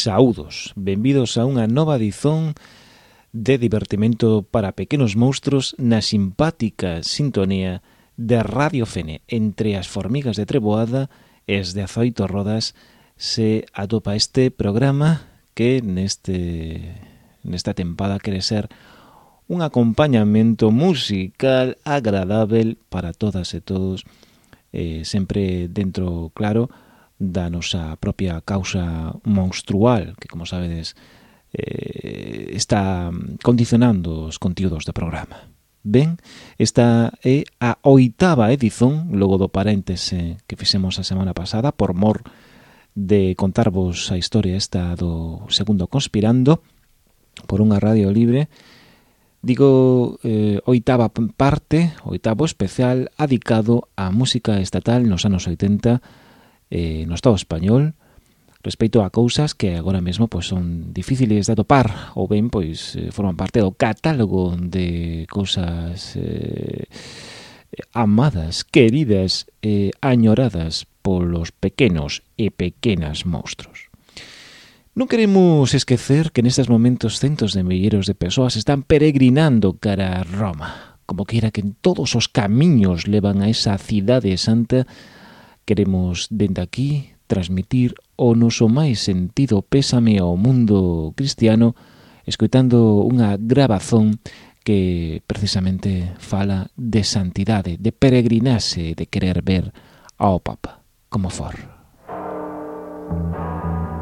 Saúdos, benvidos a unha nova edición de divertimento para pequenos monstruos na simpática sintonía de Radio Fene. Entre as formigas de Treboada e as de Azoito Rodas se atopa este programa que neste nesta tempada quere ser un acompañamento musical agradável para todas e todos, eh, sempre dentro, claro, da nosa propia causa monstrual, que como sabedes eh, está condicionando os contidos do programa. Ben, esta é a oitava edición, logo do paréntese que fixemos a semana pasada, por mor de contarvos a historia esta do segundo Conspirando, por unha radio libre, digo eh, oitava parte, oitavo especial, adicado á música estatal nos anos 80, eh, no Estado español respecto a cousas que agora mesmo pois, son difíciles de atopar ou ben pois eh, forman parte do catálogo de cousas eh, amadas, queridas e eh, añoradas polos pequenos e pequenas monstruos. Non queremos esquecer que nestes momentos centos de milleiros de persoas están peregrinando cara a Roma, como queira que en todos os camiños levan a esa cidade santa Queremos dende aquí transmitir o noso máis sentido pésame ao mundo cristiano escoitando unha grabazón que precisamente fala de santidade, de peregrinase, de querer ver ao Papa como for. Música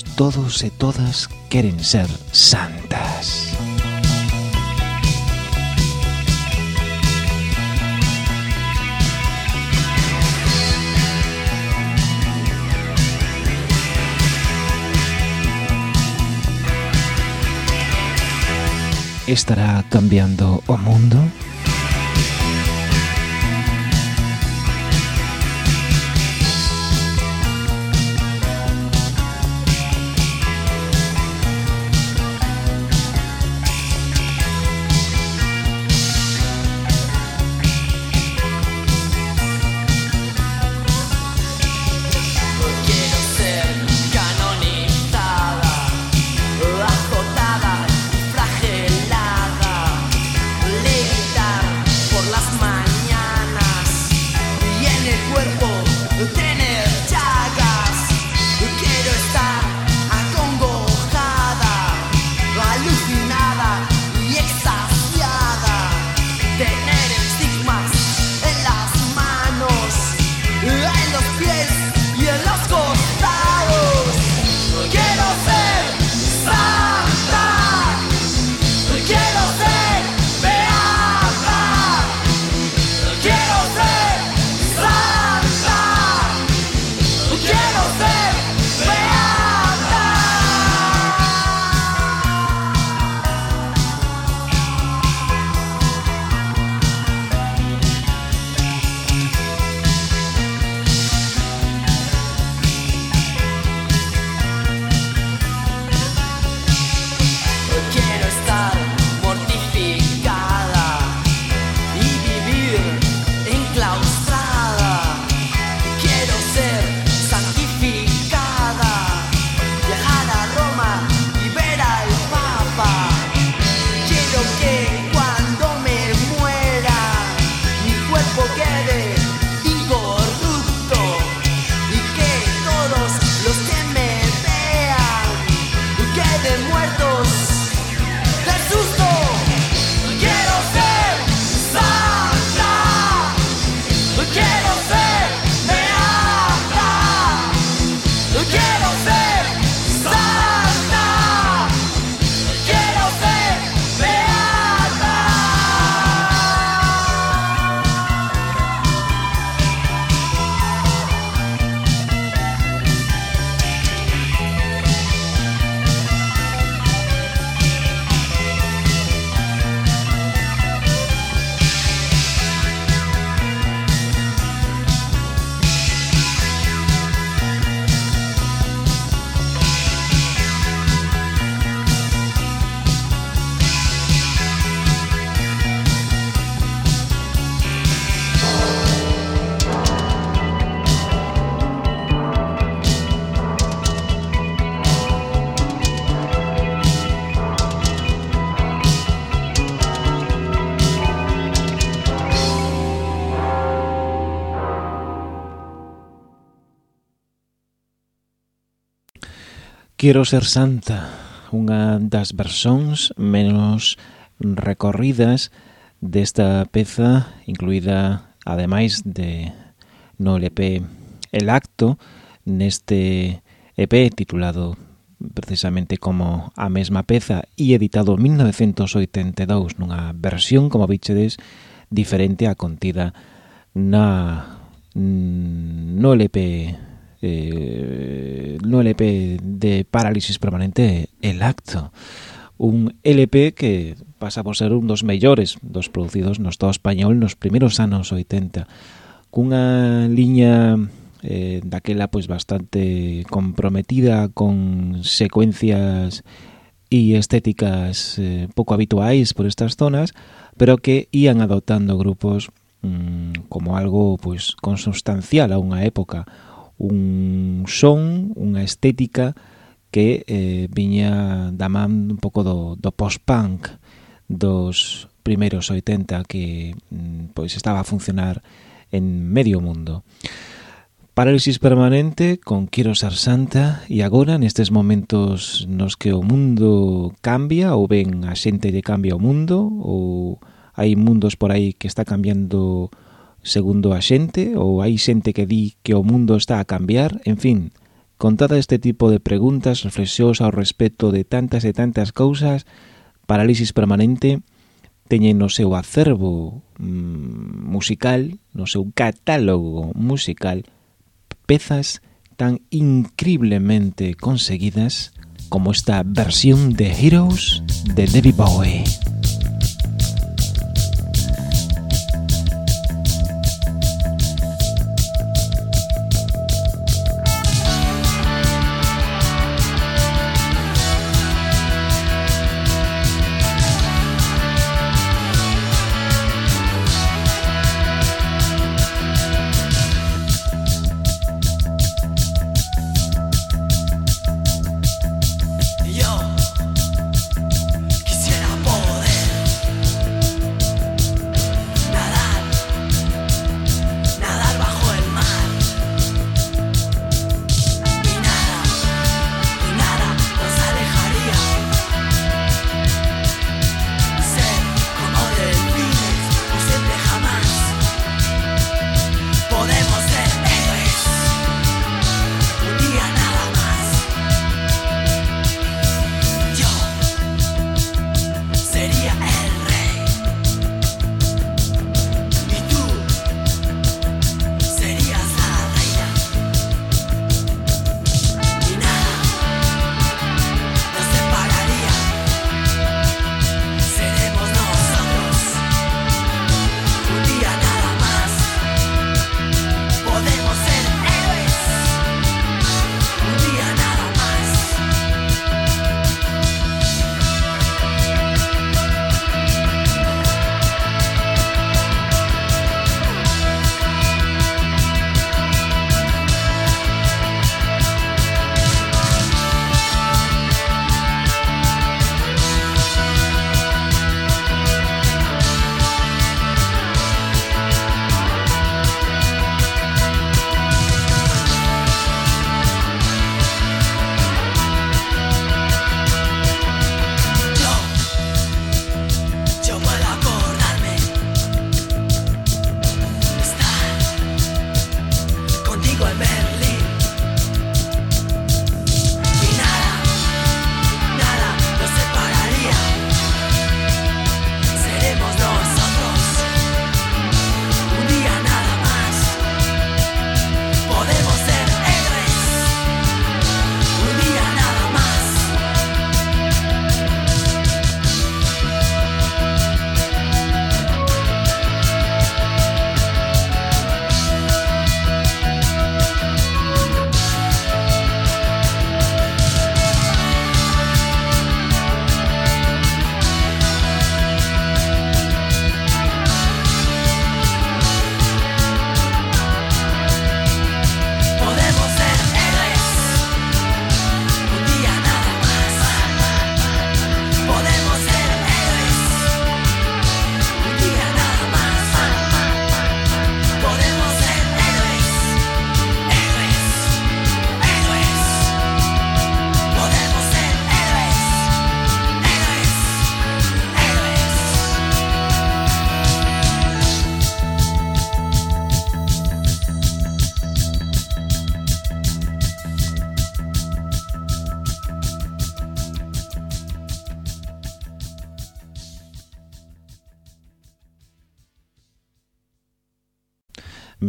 todos, e todas queren ser santas. Estará cambiando o mundo? Quiero ser santa, unha das versóns menos recorridas desta peza, incluída ademais de no LP El Acto, neste EP titulado precisamente como a mesma peza e editado en 1982 nunha versión, como bichedes, diferente a contida na no LP eh, no LP de Parálisis Permanente, El Acto. Un LP que pasa por ser un dos mellores dos producidos no Estado español nos primeiros anos 80, cunha liña eh, daquela pois bastante comprometida con secuencias e estéticas eh, pouco habituais por estas zonas, pero que ían adoptando grupos mmm, como algo pois consustancial a unha época un son, unha estética que eh, viña da man un pouco do, do post-punk dos primeiros 80 que mm, pois estaba a funcionar en medio mundo. Parálisis permanente con Quero ser santa e agora nestes momentos nos que o mundo cambia ou ben a xente lle cambia o mundo ou hai mundos por aí que está cambiando o segundo a xente, ou hai xente que di que o mundo está a cambiar, en fin, contada este tipo de preguntas, reflexións ao respecto de tantas e tantas cousas, parálisis permanente, teñen no seu acervo mm, musical, no seu catálogo musical, pezas tan increíblemente conseguidas como esta versión de Heroes de David Bowie.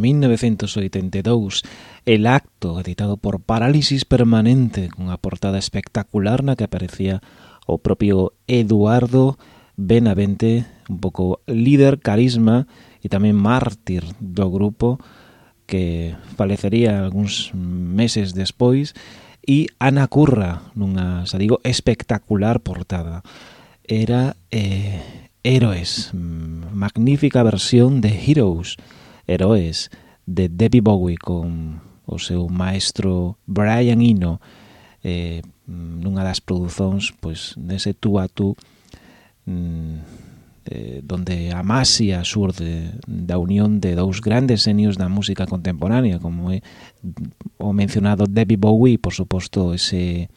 1982, El acto, editado por Parálisis Permanente, cunha portada espectacular na que aparecía o propio Eduardo Benavente, un pouco líder, carisma e tamén mártir do grupo que falecería algúns meses despois e Ana Curra nunha, xa digo, espectacular portada. Era eh, Héroes, magnífica versión de Heroes, Heroes de Debbie Bowie con o seu maestro Brian Eno eh, nunha das produzóns pois nese tú a tú mm, eh, donde a masia surde da unión de dous grandes senios da música contemporánea como é o mencionado Debbie Bowie por suposto ese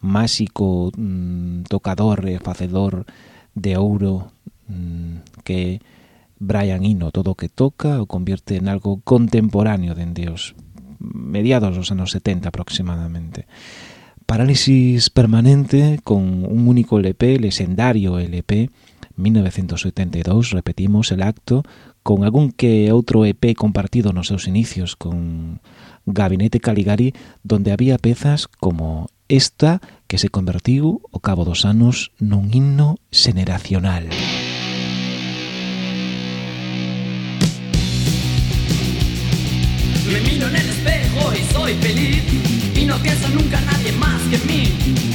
máxico mm, tocador e facedor de ouro mm, que é Brian Eno. Todo o que toca o convierte en algo contemporáneo dende os mediados dos anos 70 aproximadamente. Parálisis permanente con un único LP, lesendario LP, 1972, repetimos el acto, con algún que outro EP compartido nos seus inicios con Gabinete Caligari, donde había pezas como esta que se convertiu ao cabo dos anos nun himno xeneracional. Música Me miro en el espejo y soy feliz. Y no pienso nunca en nadie más que mí.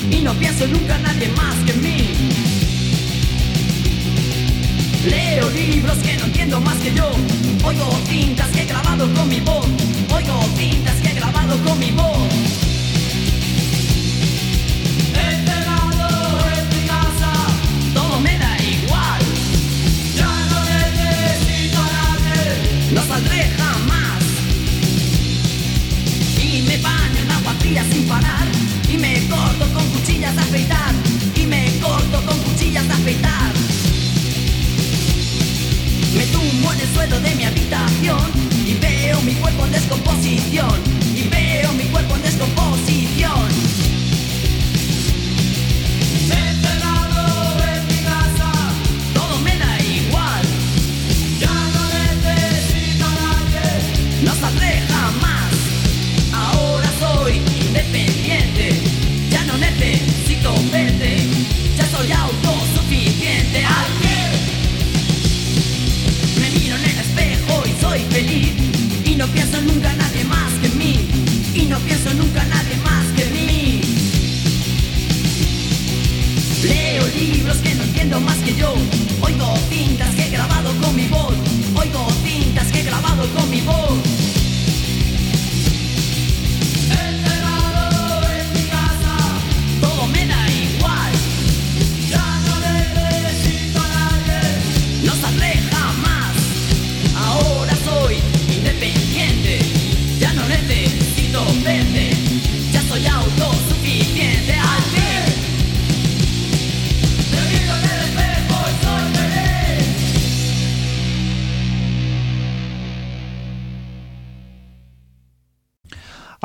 Y no pienso nunca en nadie más que mí. Leo libros que no entiendo más que yo. Oigo cintas que he grabado con mi voz. Oigo cintas que he grabado con mi voz. Enterrado en mi casa. Todo me da igual. Ya no necesito nadie. No saldré jamás sin parar. Y me corto con cuchillas de afeitar. Y me corto con cuchillas de afeitar. Me tumbo en el suelo de mi habitación. Y veo mi cuerpo en descomposición no pienso nunca nadie más que en mí y no pienso nunca nadie más que en mí. Leo libros que no entiendo más que yo, oigo cintas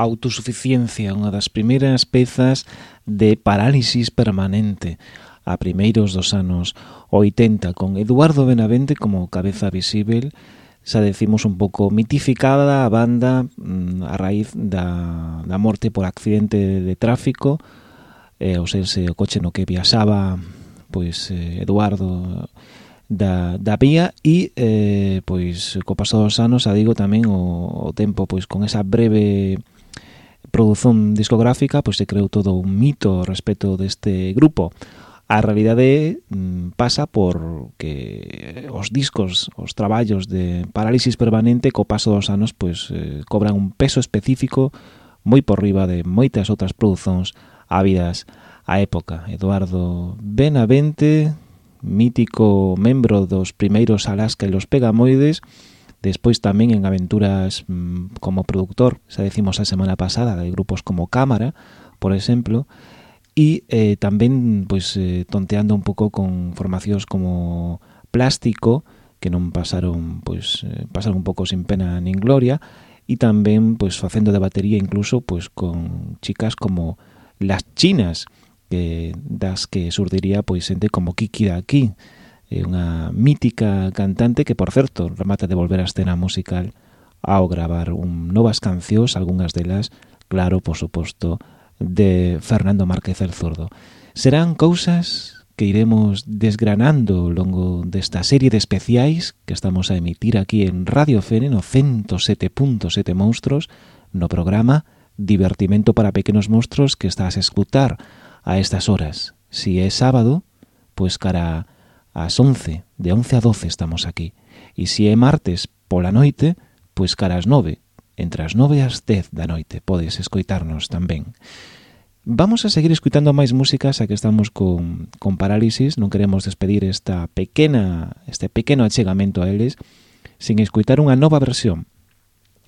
Autosuficiencia, unha das primeiras pezas de Parálisis Permanente a primeiros dos anos 80 con Eduardo Benavente como cabeza visível xa decimos un pouco mitificada a banda mm, a raíz da, da morte por accidente de, de tráfico eh, ou sense o coche no que viaxaba pois eh, Eduardo da, da vía e eh, pois co paso dos anos, a digo tamén o, o tempo pois con esa breve produción discográfica pois se creou todo un mito respecto deste grupo. A realidade mm, pasa por que os discos, os traballos de parálisis permanente co paso dos anos pois eh, cobran un peso específico moi por riba de moitas outras produzóns ávidas á época. Eduardo Benavente, mítico membro dos primeiros Alaska e los Pegamoides, despois tamén en aventuras mm, como productor, xa decimos a semana pasada, de grupos como Cámara, por exemplo, e eh, tamén pois eh, tonteando un pouco con formacións como Plástico, que non pasaron pois eh, pasaron un pouco sin pena nin gloria, e tamén pois facendo de batería incluso pois con chicas como Las Chinas, que das que surdiría pois xente como Kiki da aquí, é unha mítica cantante que, por certo, remata de volver á escena musical ao gravar un novas cancións, algunhas delas, claro, por suposto, de Fernando Márquez el Zurdo. Serán cousas que iremos desgranando ao longo desta serie de especiais que estamos a emitir aquí en Radio Fene no 107.7 Monstros, no programa Divertimento para Pequenos Monstros que estás a escutar a estas horas. Si é sábado, pois cara ás 11, de 11 a 12 estamos aquí. E se é martes pola noite, pois cara ás 9, entre as 9 e as 10 da noite, podes escoitarnos tamén. Vamos a seguir escutando máis músicas a que estamos con, con parálisis, non queremos despedir esta pequena, este pequeno achegamento a eles, sin escutar unha nova versión.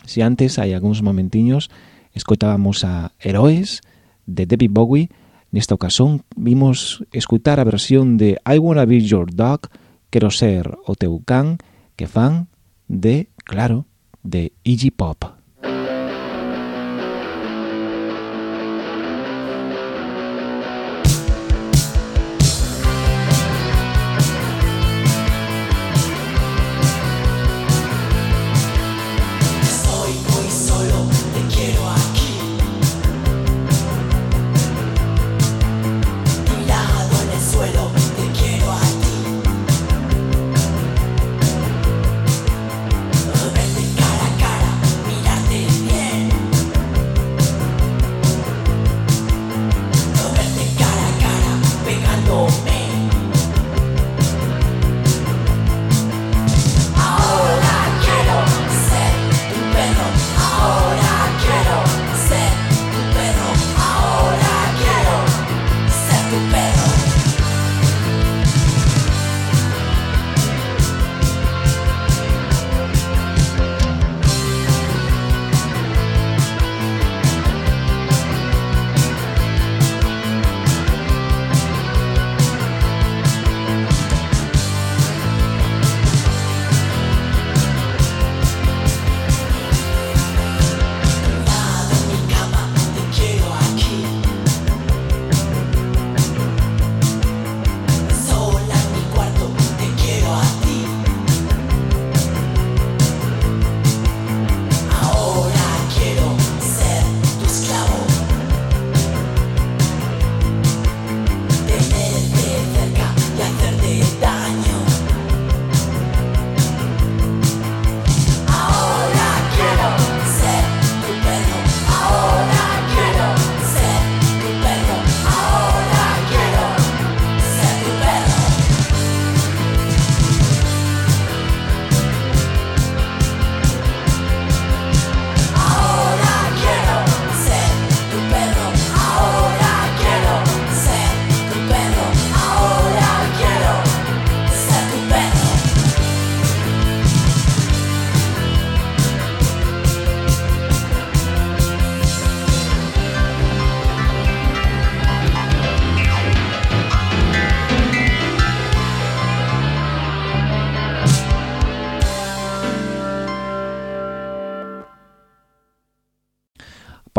Se antes hai algúns momentiños escoitábamos a Heroes de David Bowie, Nesta ocasión vimos escutar a versión de I Wanna Be Your Dog, Quero Ser o Teu Can, que fan de, claro, de Iggy Pop.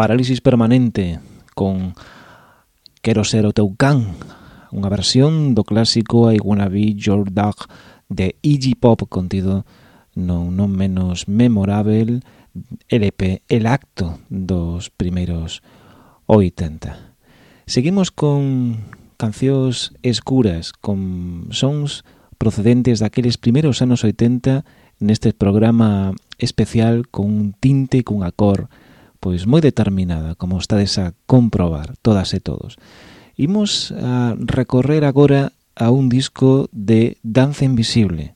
Parálisis Permanente con Quero ser o teu can, unha versión do clásico I Wanna Be Your Dog de Iggy Pop contido non, non menos memorável LP El Acto dos primeiros 80. Seguimos con cancións escuras, con sons procedentes daqueles primeiros anos 80 neste programa especial con un tinte cun cunha cor pois moi determinada, como estades a comprobar todas e todos. Imos a recorrer agora a un disco de Danza Invisible.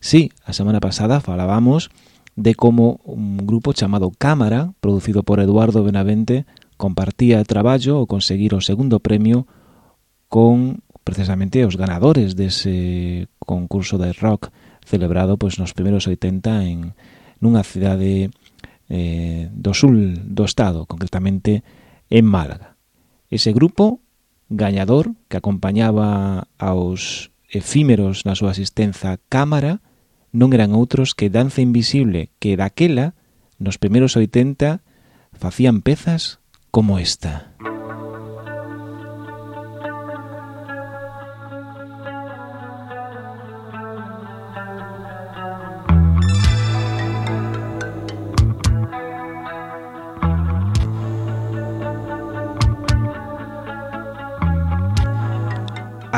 Sí, a semana pasada falábamos de como un grupo chamado Cámara, producido por Eduardo Benavente, compartía traballo ao conseguir o segundo premio con precisamente os ganadores dese concurso de rock celebrado pois nos primeiros 80 en nunha cidade eh, do sul do Estado, concretamente en Málaga. Ese grupo gañador que acompañaba aos efímeros na súa asistencia Cámara non eran outros que Danza Invisible, que daquela, nos primeiros 80, facían pezas como esta.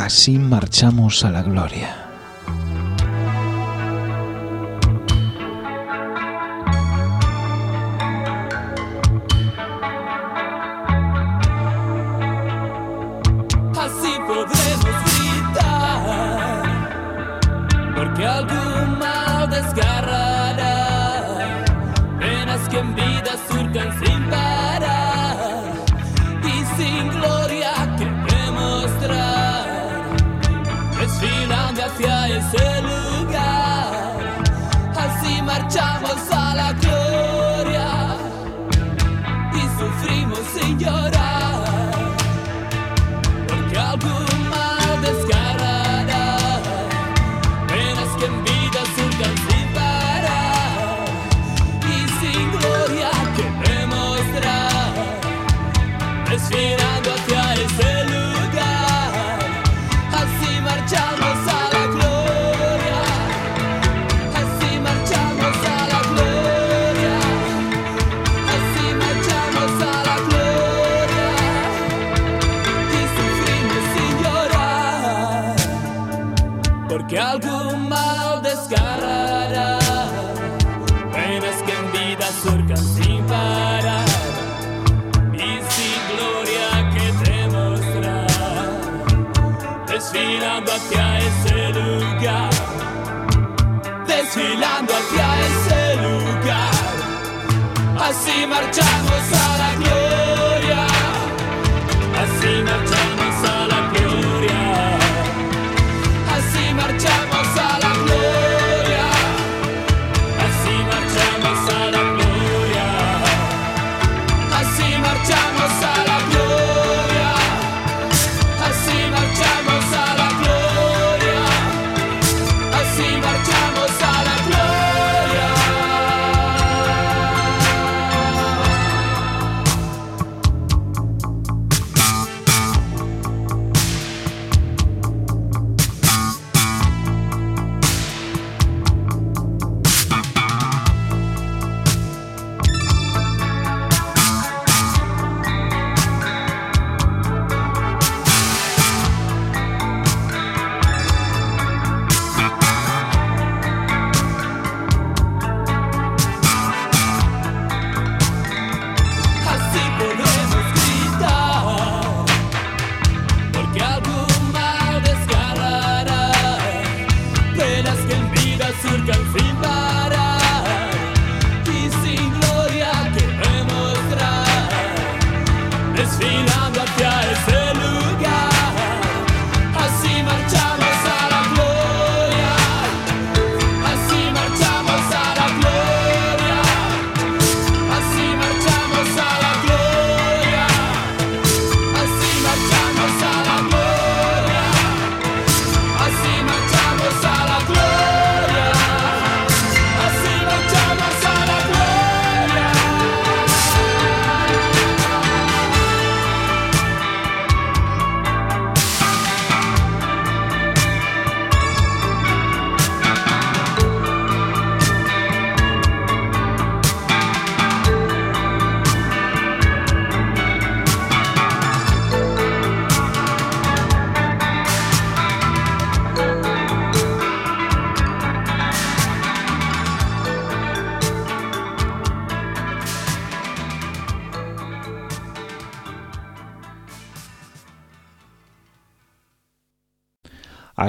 Así marchamos a la gloria.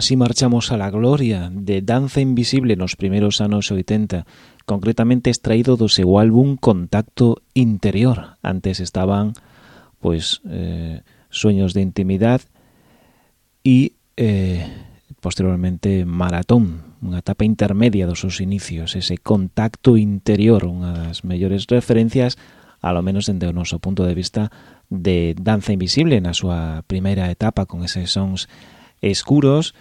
Así marchamos a la gloria de Danza Invisible nos primeros anos 80, concretamente extraído do seu álbum Contacto Interior. Antes estaban pues eh, Sueños de Intimidad y eh, posteriormente Maratón, unha etapa intermedia dos seus inicios, ese contacto interior, unha das mellores referencias, a lo menos dende o noso punto de vista, de Danza Invisible na súa primeira etapa con eses sons escuros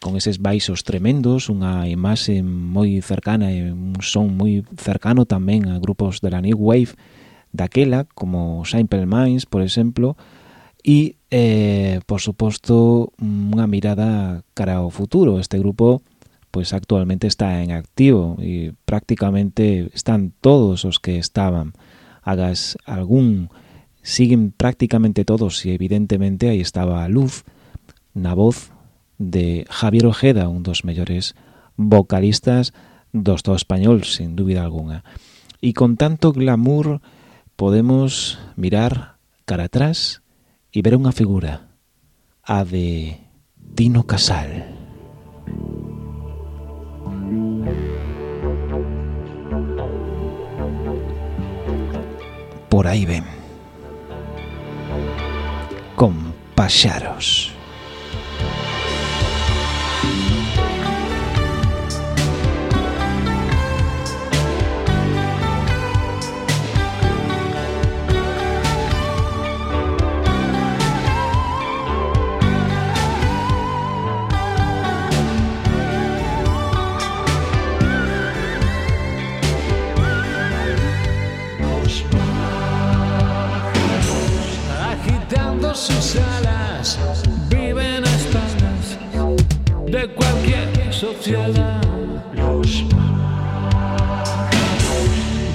con eses baixos tremendos, unha imaxe moi cercana e un son moi cercano tamén a grupos de la New Wave daquela, como Simple Minds, por exemplo, e, eh, por suposto, unha mirada cara ao futuro. Este grupo pois actualmente está en activo e prácticamente están todos os que estaban. Hagas algún, siguen prácticamente todos e evidentemente aí estaba a luz na voz de Javier Ojeda, un dos mellores vocalistas do Estado español, sin dúbida alguna. E con tanto glamour podemos mirar cara atrás e ver unha figura, a de Tino Casal. Por aí ven. Con paxaros.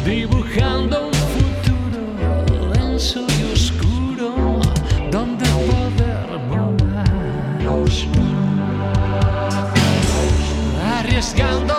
dibujando un futuro denso y oscuro donde poder volar. Arriesgando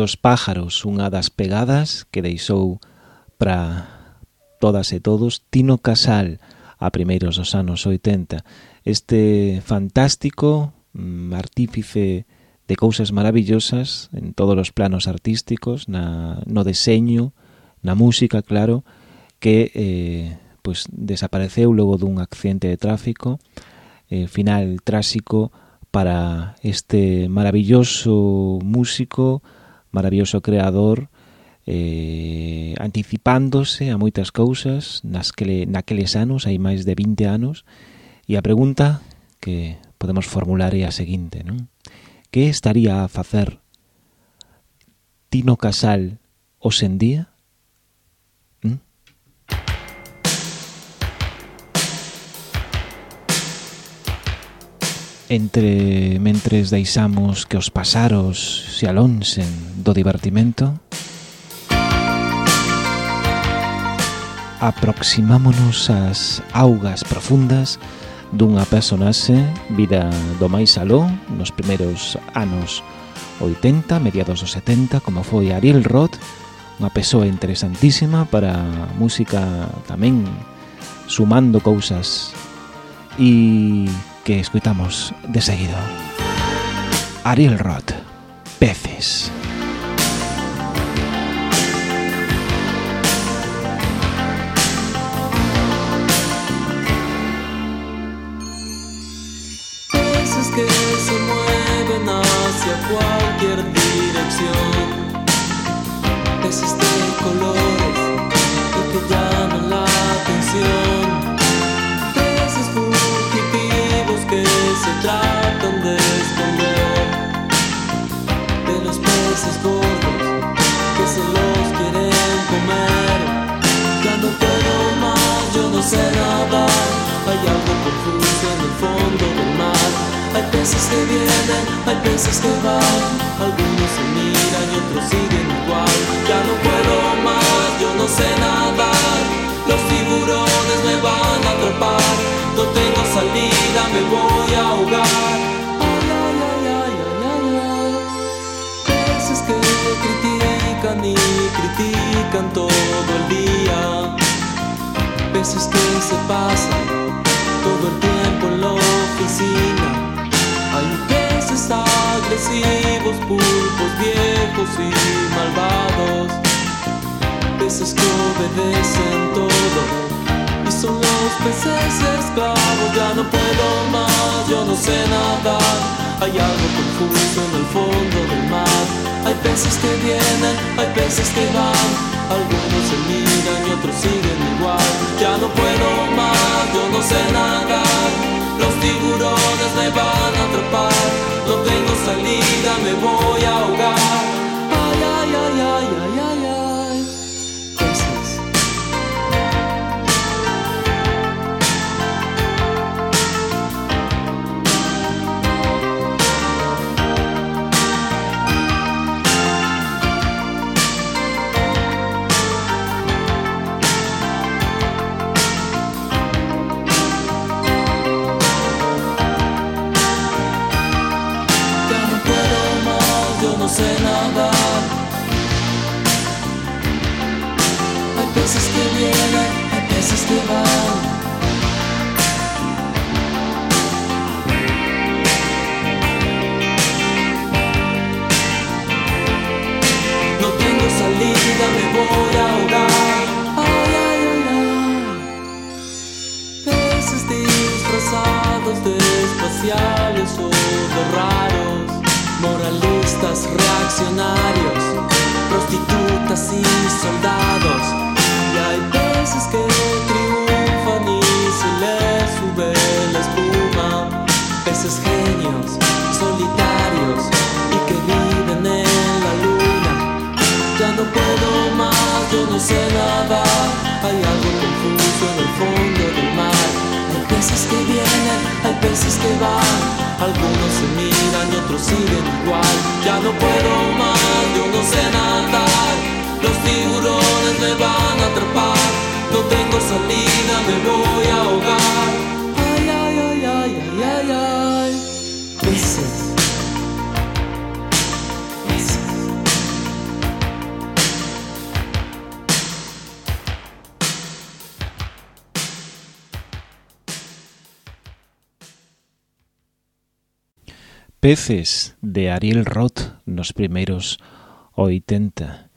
Los pájaros, unha das pegadas que deixou para todas e todos Tino Casal a primeiros dos anos 80. Este fantástico mm, artífice de cousas maravillosas en todos os planos artísticos, na, no deseño, na música, claro, que eh, pues, desapareceu logo dun accidente de tráfico, eh, final trásico para este maravilloso músico maravilloso creador eh, anticipándose a moitas cousas. Nas que naqueles anos, hai máis de 20 anos, e a pregunta que podemos formular é a seguinte, non? Que estaría a facer Tino Casal hoxendía entre mentres deixamos que os pasaros se alonsen do divertimento, aproximámonos ás augas profundas dunha personaxe vida do máis aló nos primeiros anos 80, mediados dos 70, como foi Ariel Roth, unha persoa interesantísima para música tamén sumando cousas. E que escuitamos de seguido. Ariel Roth, Peces. Peces que se mueven hacia cualquier dirección. No sé nadar. Hay algo confuso en el fondo del mar. Hay peces que vienen, hay peces que van. Algunos se miran y otros siguen igual. Ya no puedo más, yo no sé nadar. Los tiburones me van a atrapar. No tengo salida, me voy a ahogar. Ay, ay, ay, ay, ay. Peces que critican y critican todo el día. Peces que se pasan todo el tiempo en la oficina. Hay peces agresivos, pulpos viejos y malvados. Peces que obedecen todo y son los peces esclavos. Ya no puedo más, yo no sé nadar. Hay algo confuso en el fondo del mar. Hay peces que vienen, hay peces que van. Algunos se miran y otros siguen igual. Ya no puedo más, yo no sé nadar. Los tiburones me van a atrapar. No tengo salida, me voy a ahogar. Ay, ay, ay, ay, ay, ay. Hay peces que vienen, hay peces que van. No tengo salida, me voy a ahogar. Ay, ay, ay, ay. Peces disfrazados de espaciales o de raros, moralistas reaccionarios, prostitutas y soldados. Peces que triunfan y se les sube la espuma. Peces genios, solitarios y que viven en la luna. Ya no puedo más, yo no sé nadar. Hay algo confuso en el fondo del mar. Hay peces que vienen, hay peces que van. Algunos se miran y otros siguen igual. Ya no puedo más, yo no sé nadar. Los tiburones me van a atrapar no tengo salida, me voy a ahogar. Ay, ay, ay, ay, ay, ay, ay. Meses. Peces de Ariel Roth nos primeiros 80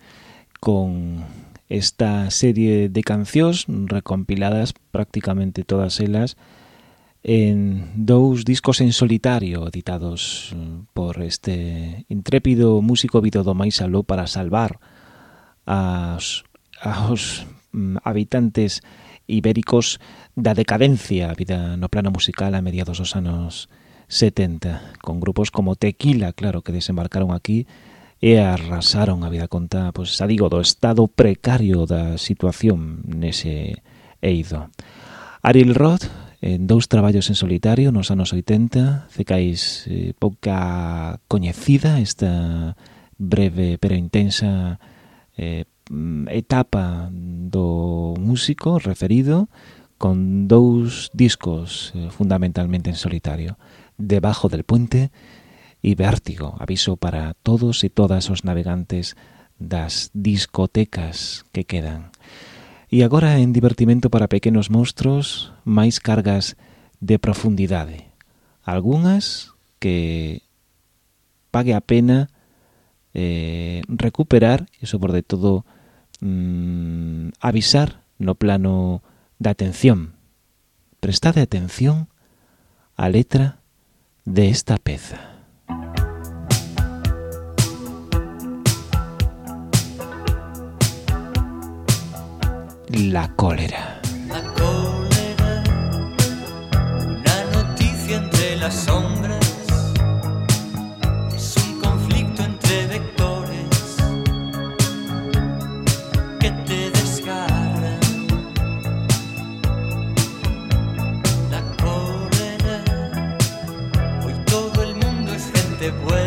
con esta serie de cancións recompiladas prácticamente todas elas en dous discos en solitario editados eh, por este intrépido músico Vito do Maisaló para salvar aos, aos mm, habitantes ibéricos da decadencia vida no plano musical a mediados dos anos 70 con grupos como Tequila, claro, que desembarcaron aquí e arrasaron a vida conta, pois, xa digo, do estado precario da situación nese eido. Ariel Roth, en dous traballos en solitario nos anos 80, cecais eh, pouca coñecida esta breve pero intensa eh, etapa do músico referido con dous discos eh, fundamentalmente en solitario, Debajo del puente e vértigo, aviso para todos e todas os navegantes das discotecas que quedan. E agora en divertimento para pequenos monstruos, máis cargas de profundidade. Algúnas que pague a pena eh, recuperar, e sobre todo mm, avisar no plano da atención. Prestade atención á letra de esta peza. La cólera. La cólera, una noticia entre las sombras, es un conflicto entre vectores que te desgarran. La cólera, hoy todo el mundo es gente buena,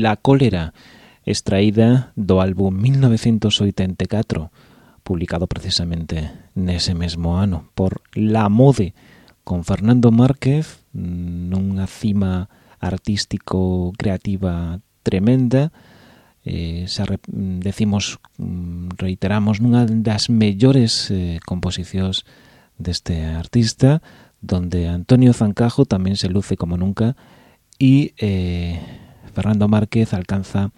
La cólera, extraída do álbum 1984, publicado precisamente nese mesmo ano por La Mode, con Fernando Márquez mm, nunha cima artístico creativa tremenda, eh, xa re, mm, decimos, mm, reiteramos, nunha das mellores eh, composicións deste artista, donde Antonio Zancajo tamén se luce como nunca e eh, Fernando Márquez alcanza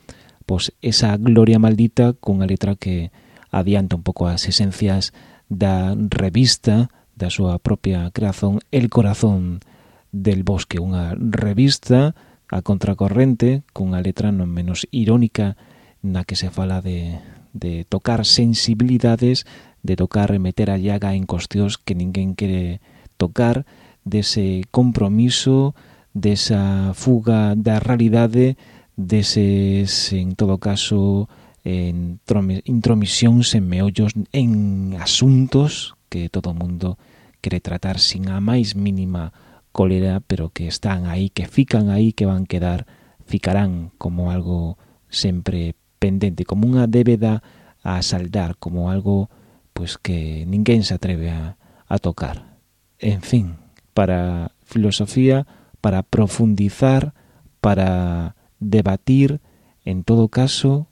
pues, esa gloria maldita cunha letra que adianta un pouco as esencias da revista da súa propia creación El corazón del bosque, unha revista a contracorrente cunha letra non menos irónica na que se fala de, de tocar sensibilidades, de tocar e meter a llaga en cuestións que ninguén quere tocar, dese compromiso, desa fuga da realidade, deses, en todo caso, en intromisións en meollos en asuntos que todo o mundo quere tratar sin a máis mínima cólera, pero que están aí, que fican aí, que van quedar, ficarán como algo sempre pendente, como unha débeda a saldar, como algo pues que ninguén se atreve a, a tocar. En fin, para filosofía para profundizar, para debatir, en todo caso,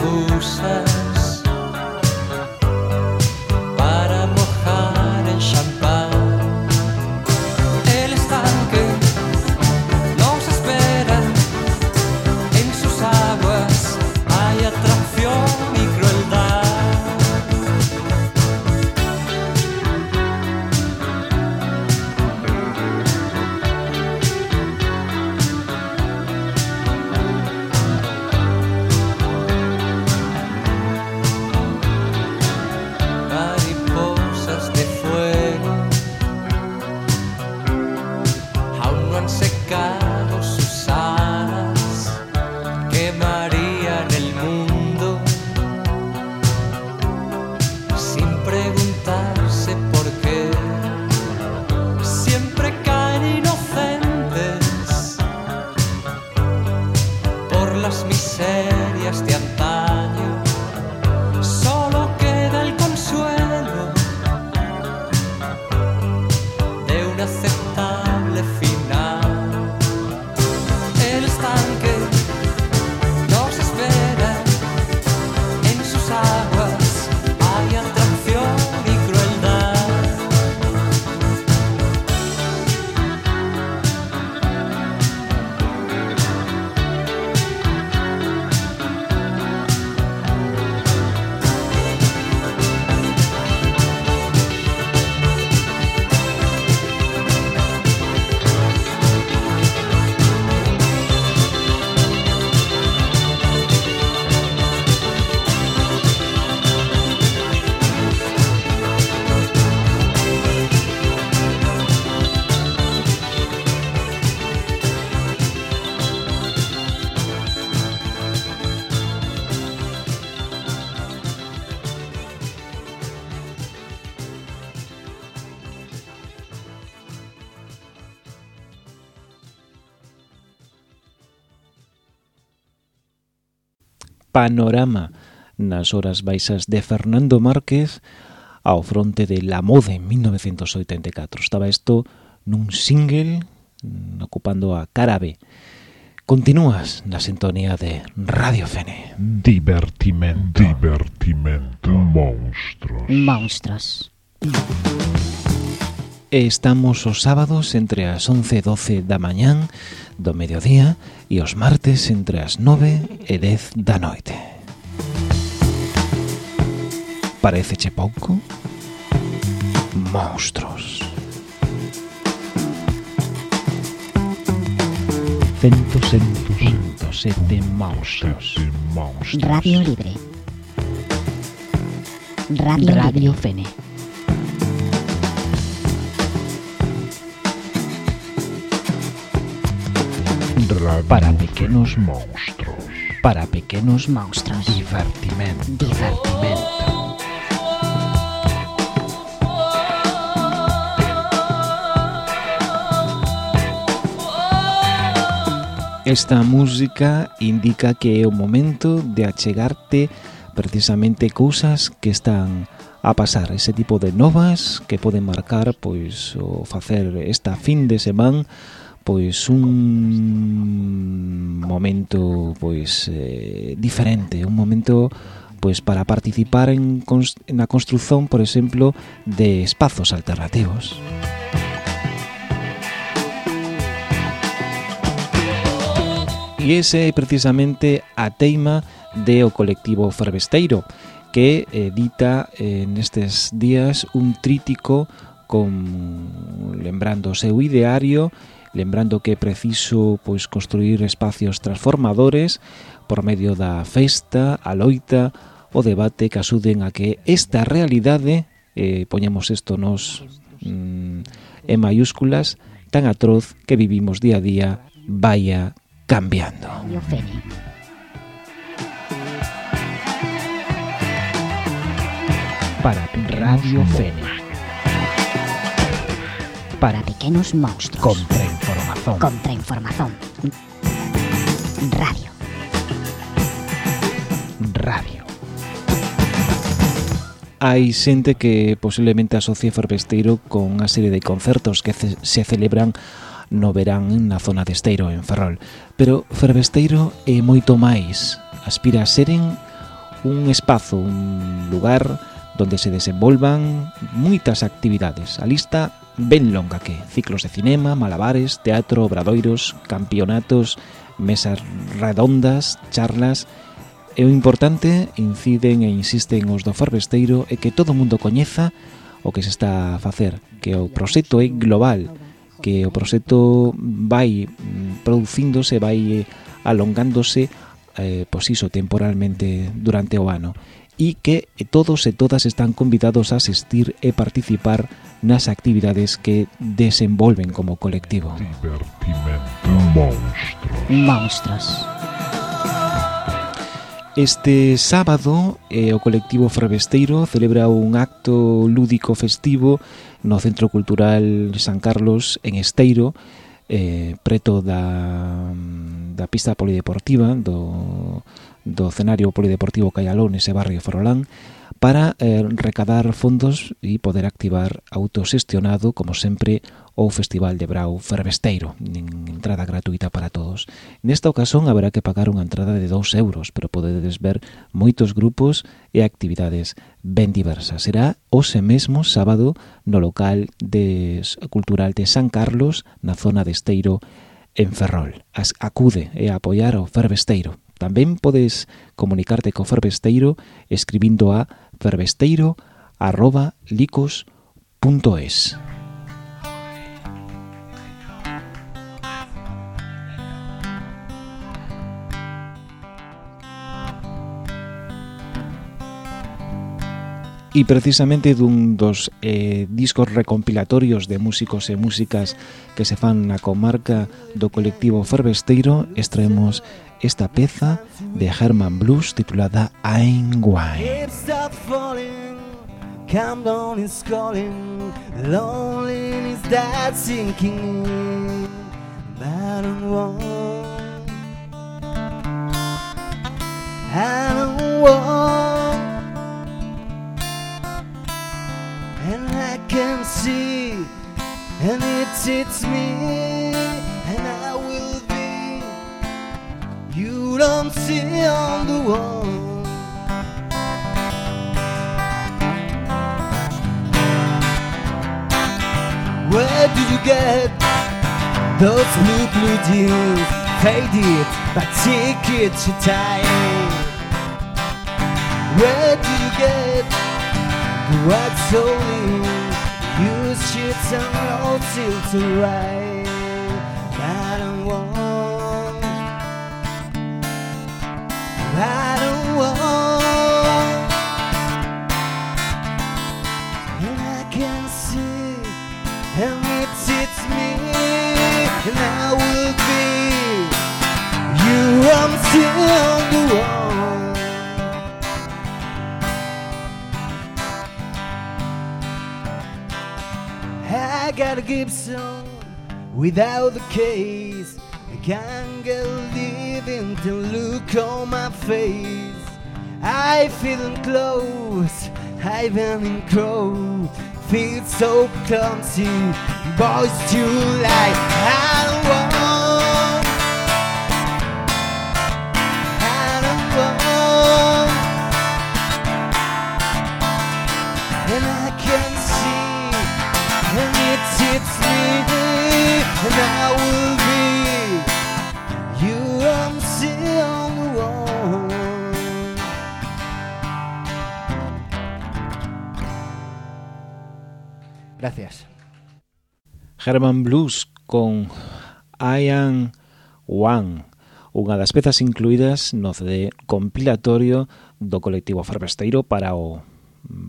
不散。Panorama nas horas baixas de Fernando Márquez ao fronte de La Moda en 1984. Estaba isto nun single mm, ocupando a cara B. Continúas na sintonía de Radio Fene. Divertimento. Divertimento. Monstros. Monstros. Estamos os sábados entre as 11 e 12 da mañán do mediodía e os martes entre as 9 e 10 da noite. Pareceche pouco? Monstros. 107 monstruos. monstruos. Radio Libre. Radio, Radio Libre. Fene. Wonderland para pequenos monstros. Para pequenos monstruos. Divertimento. Divertimento. Esta música indica que é o momento de achegarte precisamente cousas que están a pasar, ese tipo de novas que poden marcar pois o facer esta fin de semana pois un momento pois eh, diferente, un momento pois para participar en, na construción, por exemplo, de espazos alternativos. E ese é precisamente a teima de o colectivo Fervesteiro, que edita eh, nestes días un trítico con lembrando o seu ideario lembrando que é preciso pois construir espacios transformadores por medio da festa, a loita, o debate que asuden a que esta realidade, eh, poñemos isto nos mm, en mayúsculas, tan atroz que vivimos día a día, vaya cambiando. Para Radio Fene para pequenos monstruos. Contrainformazón. Contrainformazón. Radio. Radio. Hai xente que posiblemente asocia Fervesteiro con unha serie de concertos que ce se celebran no verán na zona de Esteiro, en Ferrol. Pero Fervesteiro é moito máis. Aspira a seren un espazo, un lugar donde se desenvolvan moitas actividades. A lista ben longa que ciclos de cinema, malabares, teatro, obradoiros, campeonatos, mesas redondas, charlas... E o importante, inciden e insisten os do Farbesteiro, é que todo mundo coñeza o que se está a facer, que o proxecto é global, que o proxecto vai mm, producíndose, vai alongándose, eh, pois iso, temporalmente durante o ano e que todos e todas están convidados a asistir e participar nas actividades que desenvolven como colectivo. Monstros. Monstros. Este sábado eh, o colectivo Frevesteiro celebra un acto lúdico festivo no Centro Cultural San Carlos en Esteiro eh, preto da, mm, da pista polideportiva do, do cenario polideportivo Caialón ese barrio Forolán para eh, recadar fondos e poder activar autosestionado, como sempre, o Festival de Brau Fervesteiro, en entrada gratuita para todos. Nesta ocasión haberá que pagar unha entrada de 2 euros, pero podedes ver moitos grupos e actividades ben diversas. Será hoxe mesmo sábado no local de, cultural de San Carlos, na zona de Esteiro, en Ferrol. As, acude e a apoiar ao Fervesteiro. Tamén podes comunicarte co Fervesteiro escribindo a fervesteiro@licos.es. e precisamente dun dos eh, discos recompilatorios de músicos e músicas que se fan na comarca do colectivo Fervesteiro extraemos esta pieza de Herman Blues titulada Ein Wine. And I can see, and me. You don't see on the wall. Where did you get those blue blue jeans? Faded, but ticket to time. Where did you get the white soul? Use shit and roll till to right. I don't want I don't want. And I can see, it hits me, and be. You, I'm still the. I got a Gibson without the case. I can't get living to look on my face. I feel close, I've been in crow. Feel so clumsy, boys too light. I don't want, I don't want, and I can see, and it hits me, and I will Gracias. Herman Blues con I Am One, unha das pezas incluídas no CD compilatorio do colectivo Fervesteiro para o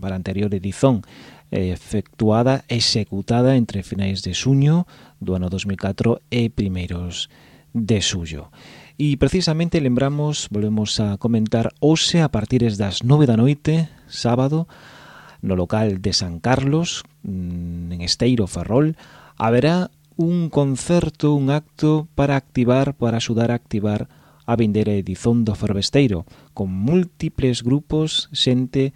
para anterior edizón, efectuada executada entre finais de xuño do ano 2004 e primeiros de suyo. E precisamente lembramos, volvemos a comentar, hoxe a partires das 9 da noite, sábado, no local de San Carlos, mm, en Esteiro Ferrol, haberá un concerto, un acto para activar, para axudar a activar a vindeira edición do Fervesteiro, con múltiples grupos, xente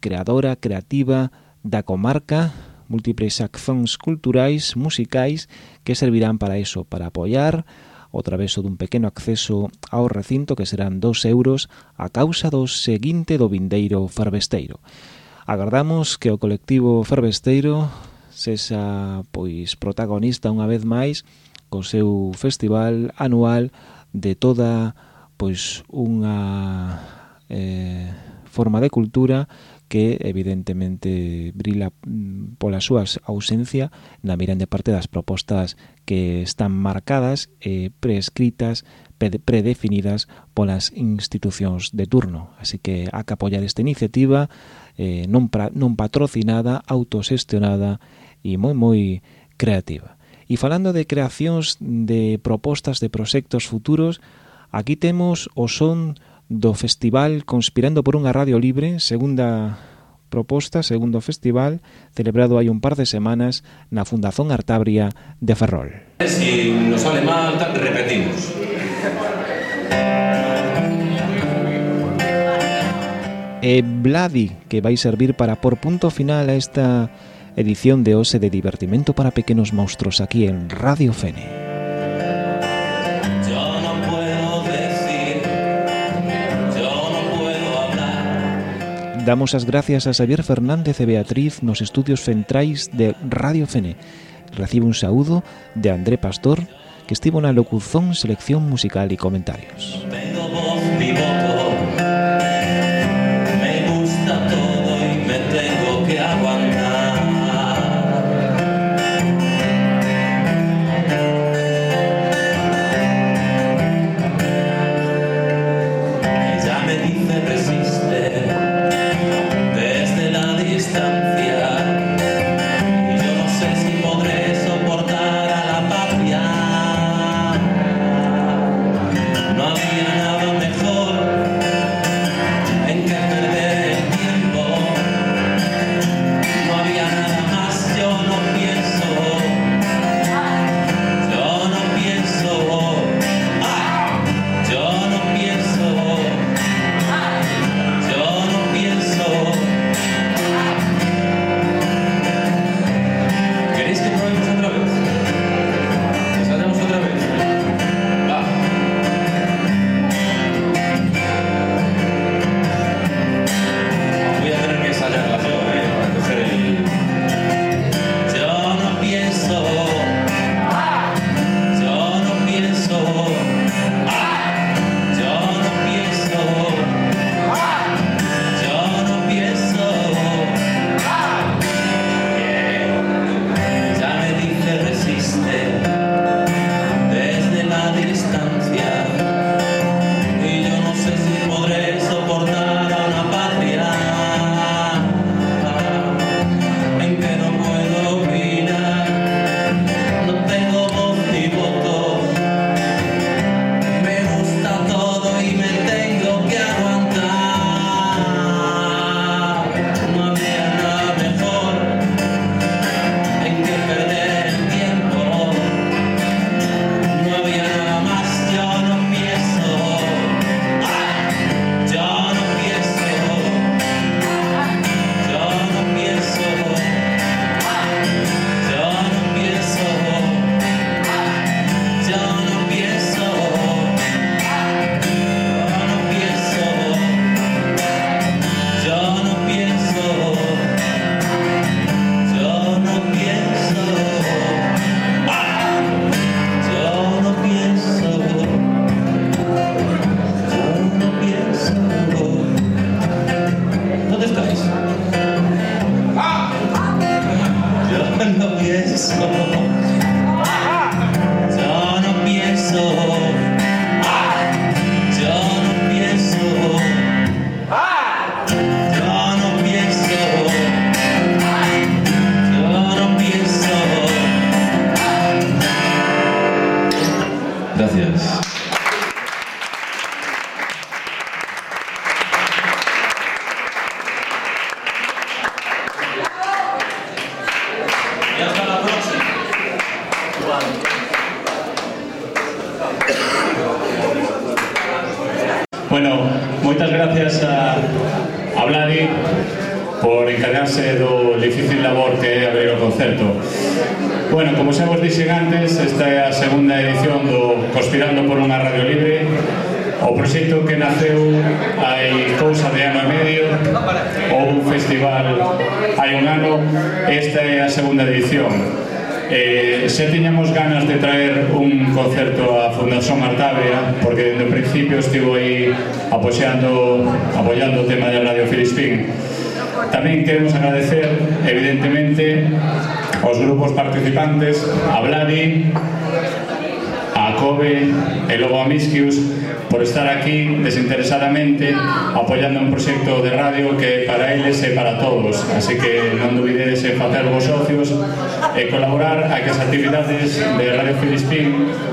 creadora, creativa da comarca, múltiples accións culturais, musicais, que servirán para eso, para apoiar o traveso dun pequeno acceso ao recinto que serán 2 euros a causa do seguinte do vindeiro Fervesteiro. Agardamos que o colectivo fervesteiro sexa pois protagonista unha vez máis co seu festival anual de toda pois unha eh, forma de cultura que evidentemente brila mm, pola súa ausencia na mirande parte das propostas que están marcadas e prescritas predefinidas polas institucións de turno. Así que há que apoyar esta iniciativa eh, non, pra, non patrocinada, autosestionada e moi moi creativa. E falando de creacións de propostas de proxectos futuros, aquí temos o son do festival Conspirando por unha radio libre, segunda proposta, segundo festival, celebrado hai un par de semanas na Fundación Artabria de Ferrol. Si nos sale mal, repetimos. E Vladi, que vai servir para por punto final a esta edición de Ose de Divertimento para Pequenos Monstruos aquí en Radio Fene. Damos as gracias a Xavier Fernández e Beatriz nos estudios centrais de Radio Fene. Recibe un saúdo de André Pastor, que estivo na locución, selección musical e comentarios. Pero vos,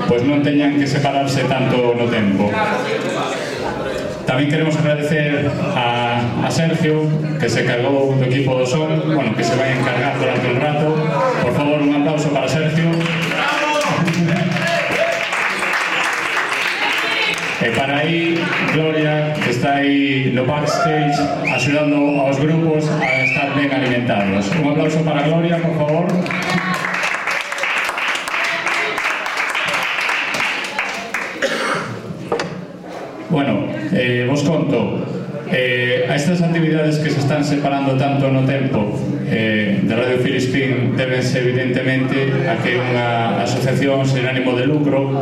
Pois non teñan que separarse tanto no tempo. Tamén queremos agradecer a, a Sergio, que se cargou do equipo do Sol, bueno, que se vai encargar durante un rato. Por favor, un aplauso para Sergio. E para aí, Gloria, que está aí no backstage, axudando aos grupos a estar ben alimentados. Un aplauso para Gloria, por favor. Eh, vos conto, eh, a estas actividades que se están separando tanto no tempo eh, de Radio Filispín debense evidentemente a que unha asociación sen ánimo de lucro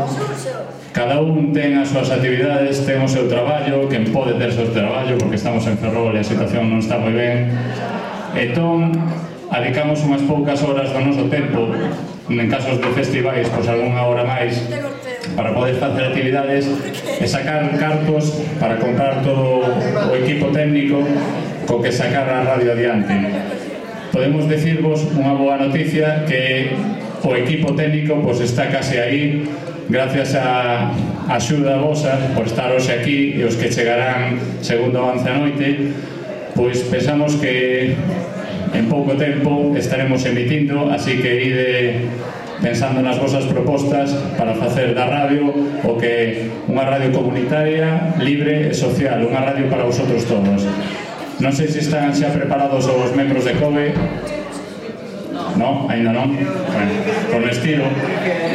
cada un ten as súas actividades, ten o seu traballo, quen pode ter o seu traballo, porque estamos en Ferrol e a situación non está moi ben. Entón, adicamos unhas poucas horas do noso tempo, en casos de festivais, pois algunha hora máis, para poder facer actividades e sacar cartos para comprar todo o equipo técnico co que sacar a radio adiante. Podemos decirvos unha boa noticia que o equipo técnico pois está case aí gracias a axuda vosa por estar hoxe aquí e os que chegarán segundo avance a noite pois pensamos que en pouco tempo estaremos emitindo así que ide pensando nas vosas propostas para facer da radio o que unha radio comunitaria, libre e social, unha radio para vosotros todos. Non sei se están xa preparados os membros de COBE, No, ainda non? Bueno, con estilo.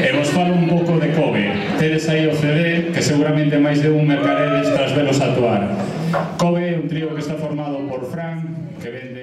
E vos falo un pouco de COBE. Tedes aí o CD, que seguramente máis de un mercaredes tras velos actuar. COBE é un trío que está formado por Fran, que vende